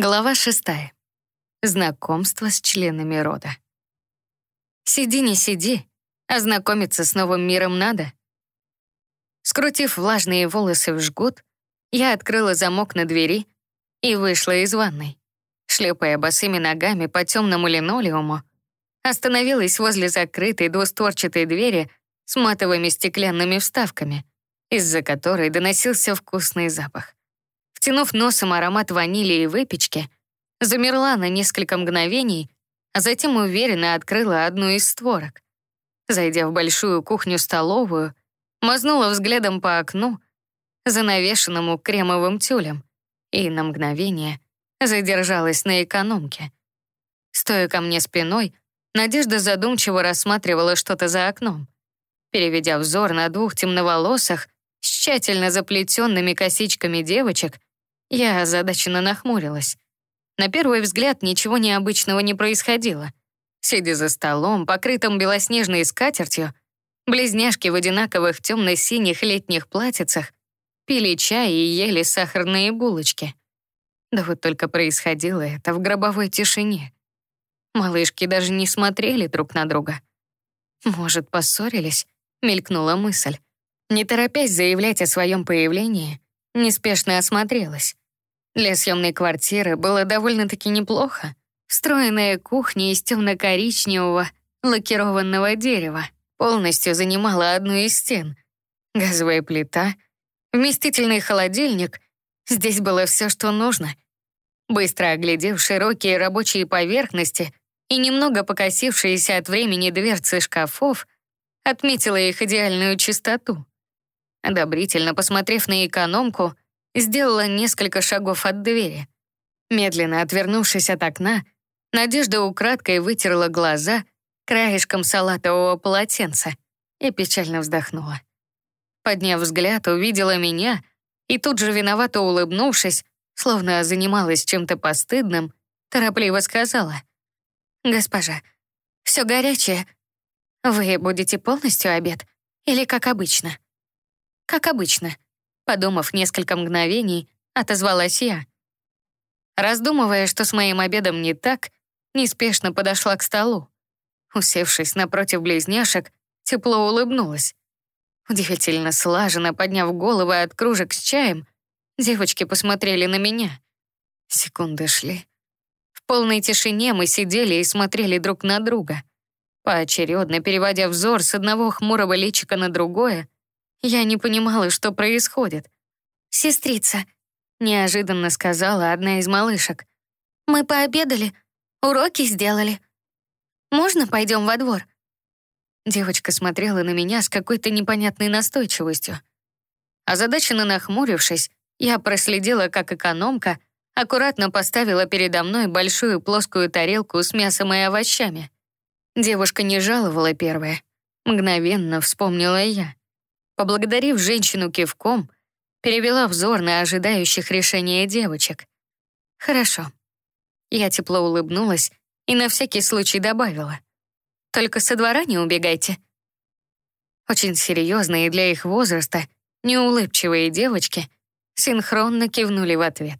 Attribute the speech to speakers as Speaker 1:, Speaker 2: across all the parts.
Speaker 1: Глава шестая. Знакомство с членами рода. Сиди, не сиди, а знакомиться с новым миром надо. Скрутив влажные волосы в жгут, я открыла замок на двери и вышла из ванной. Шлепая босыми ногами по темному линолеуму, остановилась возле закрытой двустворчатой двери с матовыми стеклянными вставками, из-за которой доносился вкусный запах. Втянув носом аромат ванили и выпечки, замерла на несколько мгновений, а затем уверенно открыла одну из створок. Зайдя в большую кухню-столовую, мазнула взглядом по окну, занавешенному кремовым тюлем, и на мгновение задержалась на экономке. Стоя ко мне спиной, Надежда задумчиво рассматривала что-то за окном. Переведя взор на двух темноволосых, с тщательно заплетенными косичками девочек, я озадаченно нахмурилась. На первый взгляд ничего необычного не происходило. Сидя за столом, покрытым белоснежной скатертью, близняшки в одинаковых темно-синих летних платьицах пили чай и ели сахарные булочки. Да вот только происходило это в гробовой тишине. Малышки даже не смотрели друг на друга. Может, поссорились? Мелькнула мысль. Не торопясь заявлять о своем появлении, неспешно осмотрелась. Для съемной квартиры было довольно-таки неплохо. Встроенная кухня из темно-коричневого лакированного дерева полностью занимала одну из стен. Газовая плита, вместительный холодильник. Здесь было все, что нужно. Быстро оглядев широкие рабочие поверхности и немного покосившиеся от времени дверцы шкафов, отметила их идеальную чистоту. Одобрительно посмотрев на экономку, сделала несколько шагов от двери. Медленно отвернувшись от окна, Надежда украдкой вытерла глаза краешком салатового полотенца и печально вздохнула. Подняв взгляд, увидела меня и тут же виновато улыбнувшись, словно занималась чем-то постыдным, торопливо сказала. «Госпожа, все горячее. Вы будете полностью обед или как обычно?» «Как обычно», Подумав несколько мгновений, отозвалась я. Раздумывая, что с моим обедом не так, неспешно подошла к столу. Усевшись напротив близняшек, тепло улыбнулась. Удивительно слаженно подняв головы от кружек с чаем, девочки посмотрели на меня. Секунды шли. В полной тишине мы сидели и смотрели друг на друга. Поочередно переводя взор с одного хмурого личика на другое, я не понимала, что происходит. «Сестрица», — неожиданно сказала одна из малышек. «Мы пообедали, уроки сделали. Можно пойдем во двор?» Девочка смотрела на меня с какой-то непонятной настойчивостью. Озадаченно нахмурившись, я проследила, как экономка аккуратно поставила передо мной большую плоскую тарелку с мясом и овощами. Девушка не жаловала первая. Мгновенно вспомнила я. Поблагодарив женщину кивком, перевела взор на ожидающих решения девочек. «Хорошо». Я тепло улыбнулась и на всякий случай добавила. «Только со двора не убегайте». Очень серьезные для их возраста, неулыбчивые девочки синхронно кивнули в ответ.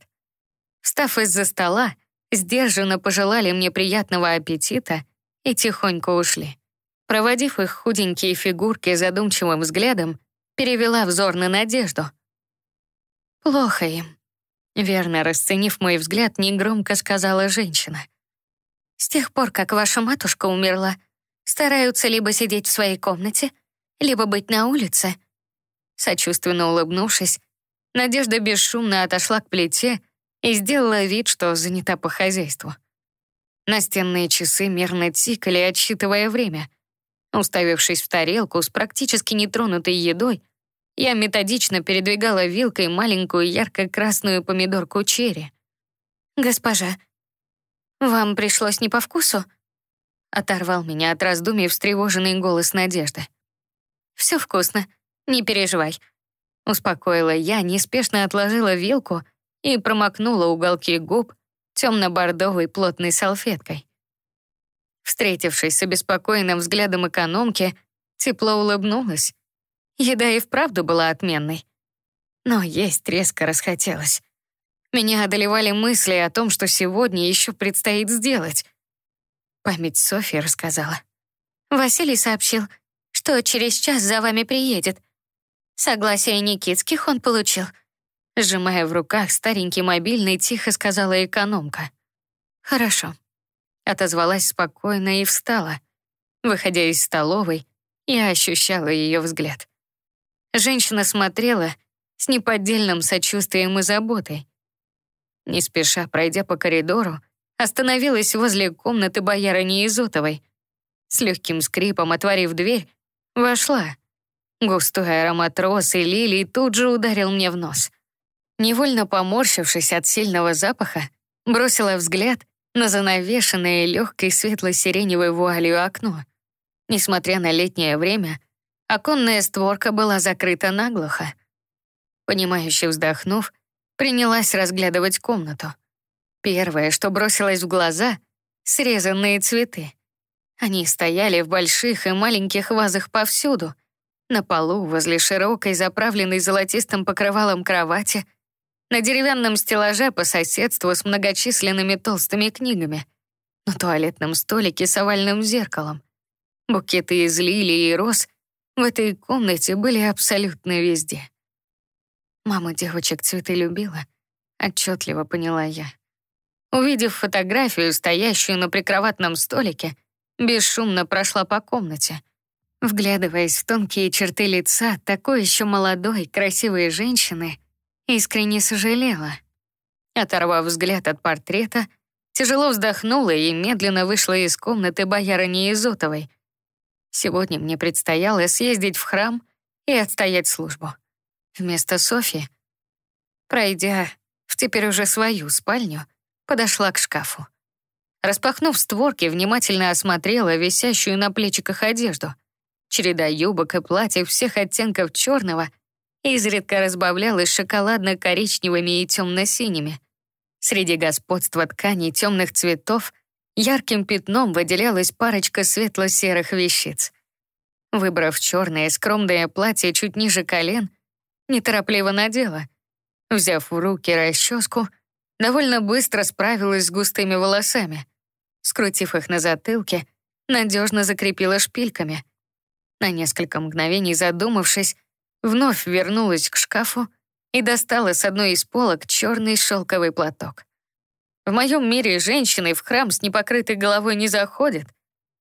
Speaker 1: Встав из-за стола, сдержанно пожелали мне приятного аппетита и тихонько ушли. Проводив их худенькие фигурки задумчивым взглядом, перевела взор на Надежду. «Плохо им», — верно расценив мой взгляд, негромко сказала женщина. «С тех пор, как ваша матушка умерла, стараются либо сидеть в своей комнате, либо быть на улице». Сочувственно улыбнувшись, Надежда бесшумно отошла к плите и сделала вид, что занята по хозяйству. Настенные часы мерно тикали, отсчитывая время. Уставившись в тарелку с практически нетронутой едой, я методично передвигала вилкой маленькую ярко-красную помидорку черри. «Госпожа, вам пришлось не по вкусу?» Оторвал меня от раздумий встревоженный голос Надежды. «Все вкусно, не переживай». Успокоила я, неспешно отложила вилку и промокнула уголки губ темно-бордовой плотной салфеткой. Встретившись с обеспокоенным взглядом экономки, тепло улыбнулась Еда и вправду была отменной. Но есть резко расхотелось. Меня одолевали мысли о том, что сегодня еще предстоит сделать. Память Софьи рассказала. Василий сообщил, что через час за вами приедет. Согласие Никитских он получил. Сжимая в руках старенький мобильный, тихо сказала экономка. «Хорошо». Отозвалась спокойно и встала. Выходя из столовой, я ощущала ее взгляд. Женщина смотрела с неподдельным сочувствием и заботой. Не спеша, пройдя по коридору, остановилась возле комнаты боярыни Изотовой. С легким скрипом, отворив дверь, вошла. Густой аромат роз и лилий тут же ударил мне в нос. Невольно поморщившись от сильного запаха, бросила взгляд на занавешенное легкой светло-сиреневой вуалью окно. Несмотря на летнее время, оконная створка была закрыта наглухо. Понимающе вздохнув, принялась разглядывать комнату. Первое, что бросилось в глаза — срезанные цветы. Они стояли в больших и маленьких вазах повсюду. На полу, возле широкой, заправленной золотистым покрывалом кровати, на деревянном стеллаже по соседству с многочисленными толстыми книгами, на туалетном столике с овальным зеркалом. Букеты из лилий и роз в этой комнате были абсолютно везде. Мама девочек цветы любила, отчетливо поняла я. Увидев фотографию, стоящую на прикроватном столике, бесшумно прошла по комнате. Вглядываясь в тонкие черты лица такой еще молодой, красивой женщины, искренне сожалела. Оторвав взгляд от портрета, тяжело вздохнула и медленно вышла из комнаты боярыни Изотовой. Сегодня мне предстояло съездить в храм и отстоять службу. Вместо Софьи, пройдя в теперь уже свою спальню, подошла к шкафу. Распахнув створки, внимательно осмотрела висящую на плечиках одежду. Череда юбок и платьев всех оттенков черного изредка разбавлялась шоколадно-коричневыми и темно-синими. Среди господства тканей темных цветов ярким пятном выделялась парочка светло-серых вещиц. Выбрав черное скромное платье чуть ниже колен, неторопливо надела. Взяв в руки расческу, довольно быстро справилась с густыми волосами. Скрутив их на затылке, надежно закрепила шпильками. На несколько мгновений задумавшись, вновь вернулась к шкафу и достала с одной из полок черный шелковый платок. В моем мире женщины в храм с непокрытой головой не заходят.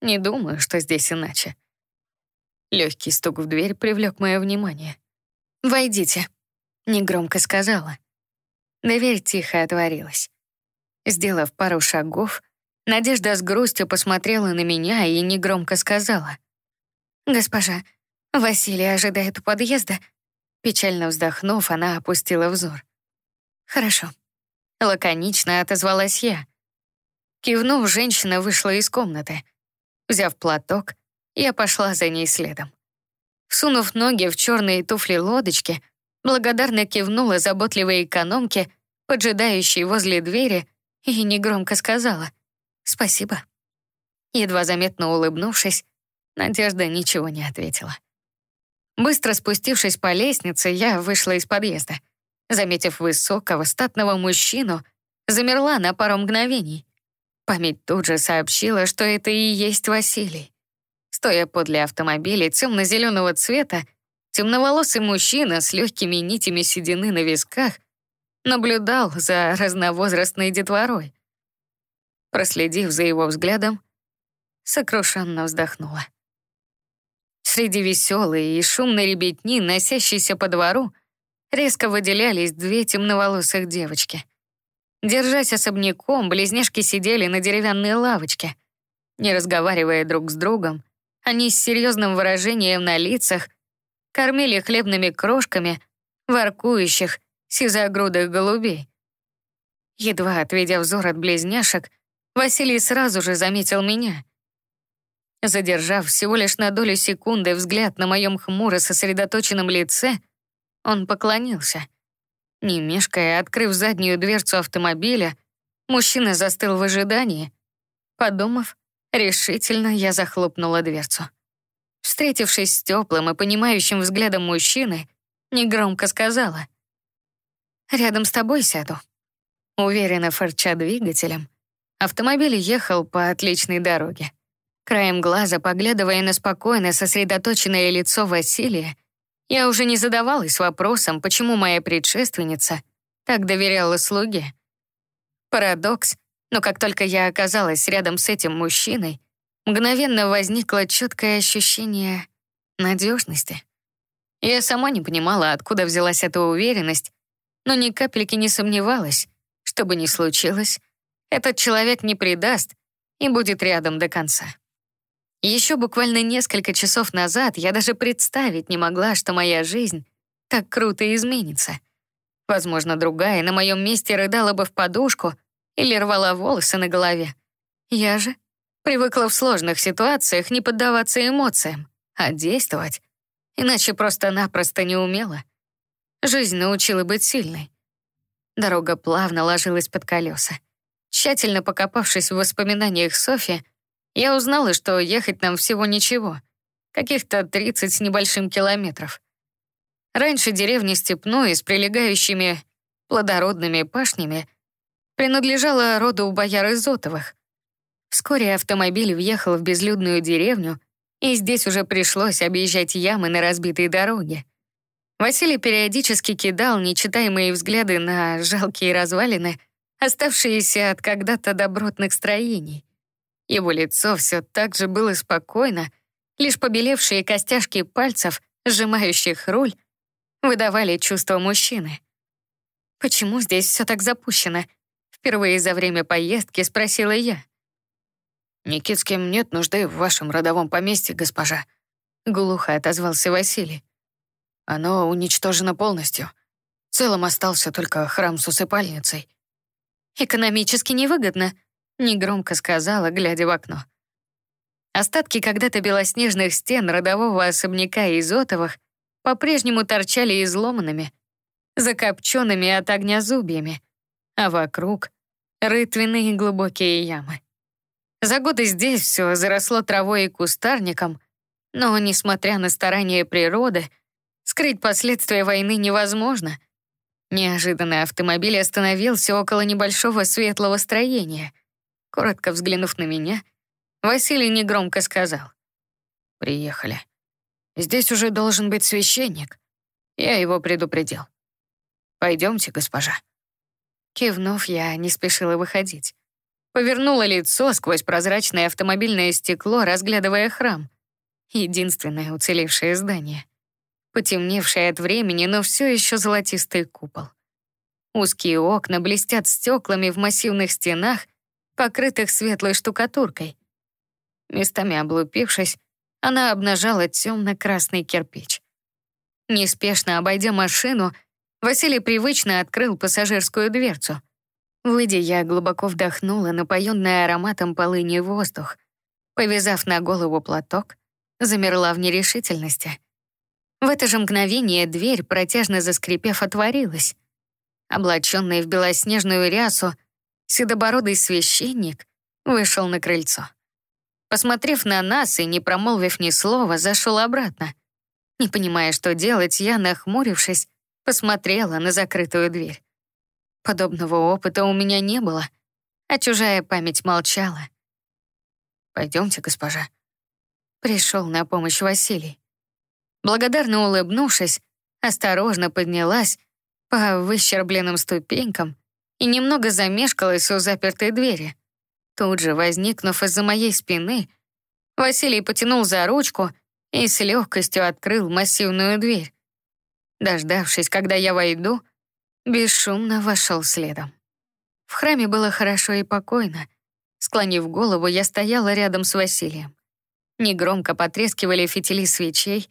Speaker 1: Не думаю, что здесь иначе. Легкий стук в дверь привлек мое внимание. «Войдите», — негромко сказала. Дверь тихо отворилась. Сделав пару шагов, Надежда с грустью посмотрела на меня и негромко сказала. «Госпожа, Василий ожидает у подъезда». Печально вздохнув, она опустила взор. «Хорошо». Лаконично отозвалась я. Кивнув, женщина вышла из комнаты. Взяв платок, я пошла за ней следом. Всунув ноги в черные туфли-лодочки, благодарно кивнула заботливой экономке, поджидающей возле двери, и негромко сказала «Спасибо». Едва заметно улыбнувшись, Надежда ничего не ответила. Быстро спустившись по лестнице, я вышла из подъезда. Заметив высокого, статного мужчину, замерла на пару мгновений. Память тут же сообщила, что это и есть Василий. Стоя подле автомобиля темно-зеленого цвета, темноволосый мужчина с легкими нитями седины на висках наблюдал за разновозрастной детворой. Проследив за его взглядом, сокрушенно вздохнула. Среди веселой и шумной ребятни, носящейся по двору, резко выделялись две темноволосых девочки. Держась особняком, близняшки сидели на деревянной лавочке. Не разговаривая друг с другом, они с серьезным выражением на лицах кормили хлебными крошками воркующих сизогрудых голубей. Едва отведя взор от близняшек, Василий сразу же заметил меня. Задержав всего лишь на долю секунды взгляд на моем хмуро сосредоточенном лице, он поклонился. Не мешкая, открыв заднюю дверцу автомобиля, мужчина застыл в ожидании. Подумав, Решительно я захлопнула дверцу. Встретившись с теплым и понимающим взглядом мужчины, негромко сказала. «Рядом с тобой сяду». Уверенно фырча двигателем, автомобиль ехал по отличной дороге. Краем глаза, поглядывая на спокойно сосредоточенное лицо Василия, я уже не задавалась вопросом, почему моя предшественница так доверяла слуге. Парадокс, но как только я оказалась рядом с этим мужчиной, мгновенно возникло четкое ощущение надежности. Я сама не понимала, откуда взялась эта уверенность, но ни капельки не сомневалась, что бы ни случилось, этот человек не предаст и будет рядом до конца. Еще буквально несколько часов назад я даже представить не могла, что моя жизнь так круто изменится. Возможно, другая на моем месте рыдала бы в подушку или рвала волосы на голове. Я же привыкла в сложных ситуациях не поддаваться эмоциям, а действовать, иначе просто-напросто не умела. Жизнь научила быть сильной. Дорога плавно ложилась под колеса. Тщательно покопавшись в воспоминаниях Софи, я узнала, что ехать нам всего ничего, каких-то 30 с небольшим километров. Раньше деревня Степной с прилегающими плодородными пашнями принадлежала роду бояр Изотовых. Вскоре автомобиль въехал в безлюдную деревню, и здесь уже пришлось объезжать ямы на разбитой дороге. Василий периодически кидал нечитаемые взгляды на жалкие развалины, оставшиеся от когда-то добротных строений. Его лицо все так же было спокойно, лишь побелевшие костяшки пальцев, сжимающих руль, выдавали чувство мужчины. «Почему здесь все так запущено?» Впервые за время поездки спросила я.
Speaker 2: «Никитским нет нужды в вашем родовом поместье, госпожа», — глухо отозвался Василий. «Оно уничтожено полностью. В целом остался только храм с усыпальницей».
Speaker 1: «Экономически невыгодно», — негромко сказала, глядя в окно. Остатки когда-то белоснежных стен родового особняка Изотовых по-прежнему торчали изломанными, закопченными от огня зубьями, а вокруг — рытвенные глубокие ямы. За годы здесь все заросло травой и кустарником, но, несмотря на старания природы, скрыть последствия войны невозможно. Неожиданно автомобиль остановился около небольшого светлого строения. Коротко взглянув на меня, Василий негромко сказал.
Speaker 2: «Приехали. Здесь уже должен быть священник. Я его предупредил. Пойдемте, госпожа».
Speaker 1: Кивнув, я не спешила выходить. Повернула лицо сквозь прозрачное автомобильное стекло, разглядывая храм. Единственное уцелевшее здание. Потемневшее от времени, но все еще золотистый купол. Узкие окна блестят стеклами в массивных стенах, покрытых светлой штукатуркой. Местами облупившись, она обнажала темно-красный кирпич. Неспешно обойдя машину, Василий привычно открыл пассажирскую дверцу. Выйдя, я глубоко вдохнула напоенный ароматом полыни воздух. Повязав на голову платок, замерла в нерешительности. В это же мгновение дверь, протяжно заскрипев, отворилась. Облаченный в белоснежную рясу, седобородый священник вышел на крыльцо. Посмотрев на нас и не промолвив ни слова, зашел обратно. Не понимая, что делать, я, нахмурившись, посмотрела на закрытую дверь. Подобного опыта у меня не было, а чужая память молчала.
Speaker 2: «Пойдемте, госпожа».
Speaker 1: Пришел на помощь Василий. Благодарно улыбнувшись, осторожно поднялась по выщербленным ступенькам и немного замешкалась у запертой двери. Тут же, возникнув из-за моей спины, Василий потянул за ручку и с легкостью открыл массивную дверь. Дождавшись, когда я войду, бесшумно вошел следом. В храме было хорошо и покойно. Склонив голову, я стояла рядом с Василием. Негромко потрескивали фитили свечей.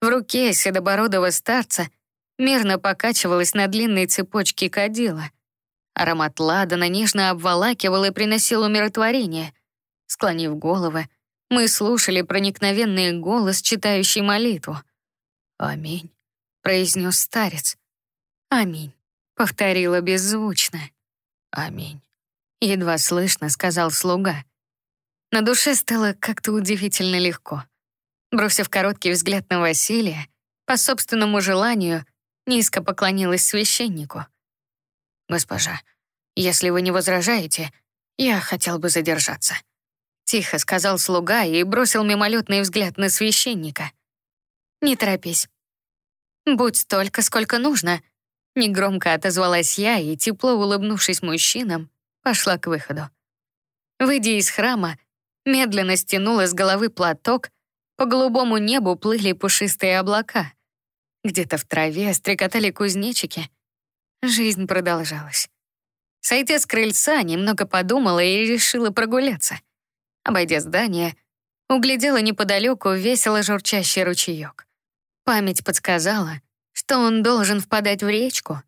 Speaker 1: В руке седобородого старца мерно покачивалась на длинной цепочке кадила. Аромат ладана нежно обволакивал и приносил умиротворение. Склонив головы, мы слушали проникновенный голос, читающий молитву. «Аминь» произнес старец. «Аминь», — повторила беззвучно. «Аминь», — едва слышно сказал слуга. На душе стало как-то удивительно легко. Бросив короткий взгляд на Василия, по собственному желанию низко поклонилась священнику.
Speaker 2: «Госпожа, если вы не возражаете, я хотел бы задержаться». Тихо сказал слуга и бросил мимолетный взгляд на священника.
Speaker 1: «Не торопись. Будь столько, сколько нужно», Негромко отозвалась я и, тепло улыбнувшись мужчинам, пошла к выходу. Выйдя из храма, медленно стянула с головы платок, по голубому небу плыли пушистые облака. Где-то в траве стрекотали кузнечики. Жизнь продолжалась. Сойдя с крыльца, немного подумала и решила прогуляться. Обойдя здание, углядела неподалеку весело журчащий ручеек. Память подсказала, что он должен впадать в речку.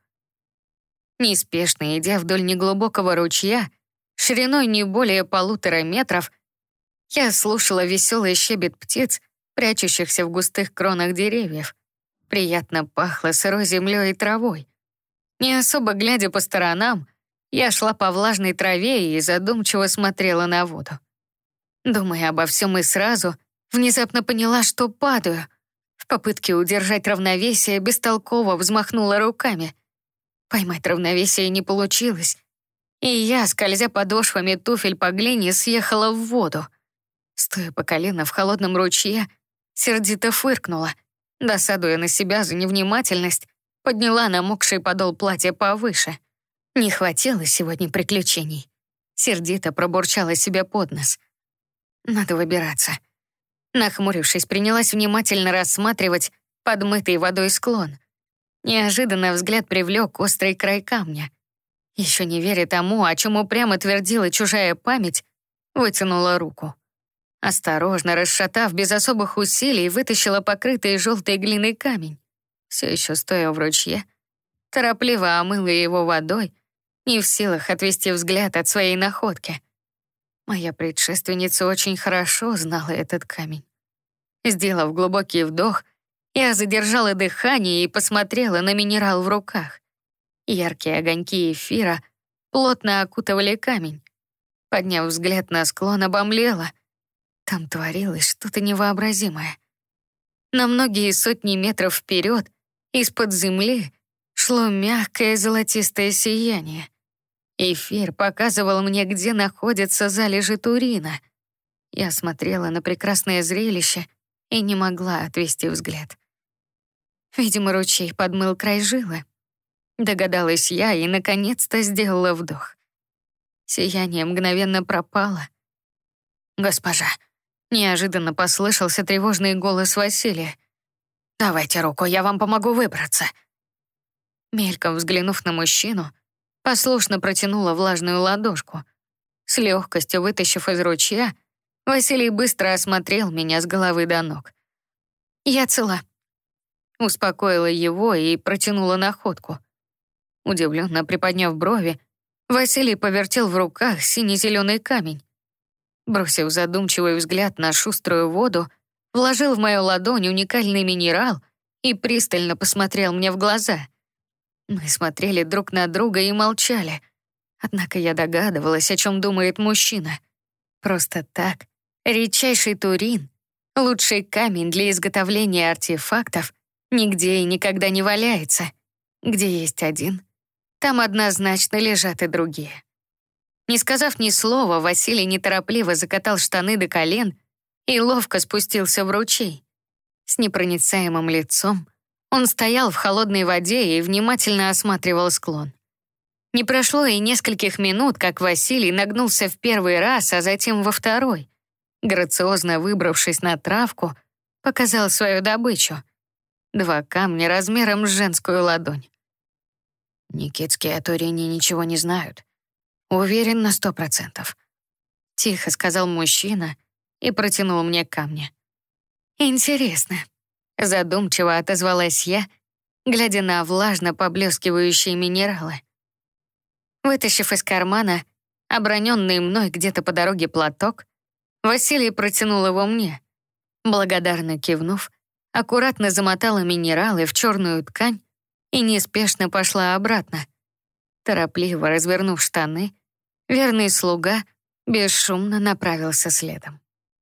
Speaker 1: Неспешно идя вдоль неглубокого ручья, шириной не более полутора метров, я слушала веселый щебет птиц, прячущихся в густых кронах деревьев. Приятно пахло сырой землей и травой. Не особо глядя по сторонам, я шла по влажной траве и задумчиво смотрела на воду. Думая обо всем и сразу, внезапно поняла, что падаю — в попытке удержать равновесие бестолково взмахнула руками. Поймать равновесие не получилось, и я, скользя подошвами туфель по глине, съехала в воду. Стоя по колено в холодном ручье, сердито фыркнула, досадуя на себя за невнимательность, подняла намокший подол платья повыше. Не хватило сегодня приключений. Сердито пробурчала себе под нос. Надо выбираться. Нахмурившись, принялась внимательно рассматривать подмытый водой склон. Неожиданно взгляд привлек острый край камня. Еще не веря тому, о чем упрямо твердила чужая память, вытянула руку. Осторожно, расшатав без особых усилий, вытащила покрытый желтой глиной камень. Все еще стоя в ручье, торопливо омыла его водой, не в силах отвести взгляд от своей находки. Моя предшественница очень хорошо знала этот камень. Сделав глубокий вдох, я задержала дыхание и посмотрела на минерал в руках. Яркие огоньки эфира плотно окутывали камень. Подняв взгляд на склон, обомлела. Там творилось что-то невообразимое. На многие сотни метров вперед, из-под земли, шло мягкое золотистое сияние. Эфир показывал мне, где находятся залежи Турина. Я смотрела на прекрасное зрелище и не могла отвести взгляд. Видимо, ручей подмыл край жилы. Догадалась я и, наконец-то, сделала вдох. Сияние мгновенно пропало. «Госпожа», — неожиданно послышался тревожный голос Василия. «Давайте руку, я вам помогу выбраться». Мельком взглянув на мужчину, послушно протянула влажную ладошку. С легкостью вытащив из ручья, Василий быстро осмотрел меня с головы до ног. «Я цела». Успокоила его и протянула находку. Удивленно приподняв брови, Василий повертел в руках сине-зеленый камень. Бросив задумчивый взгляд на шуструю воду, вложил в мою ладонь уникальный минерал и пристально посмотрел мне в глаза. Мы смотрели друг на друга и молчали. Однако я догадывалась, о чем думает мужчина. Просто так Редчайший турин, лучший камень для изготовления артефактов, нигде и никогда не валяется. Где есть один, там однозначно лежат и другие. Не сказав ни слова, Василий неторопливо закатал штаны до колен и ловко спустился в ручей. С непроницаемым лицом он стоял в холодной воде и внимательно осматривал склон. Не прошло и нескольких минут, как Василий нагнулся в первый раз, а затем во второй — грациозно выбравшись на травку, показал свою добычу. Два камня размером с женскую ладонь. Никитские о Турине ничего не знают. Уверен на сто процентов. Тихо сказал мужчина и протянул мне камни. Интересно. Задумчиво отозвалась я, глядя на влажно поблескивающие минералы. Вытащив из кармана оброненный мной где-то по дороге платок, Василий протянул его мне. Благодарно кивнув, аккуратно замотала минералы в черную ткань и неспешно пошла обратно. Торопливо развернув штаны, верный слуга бесшумно направился следом.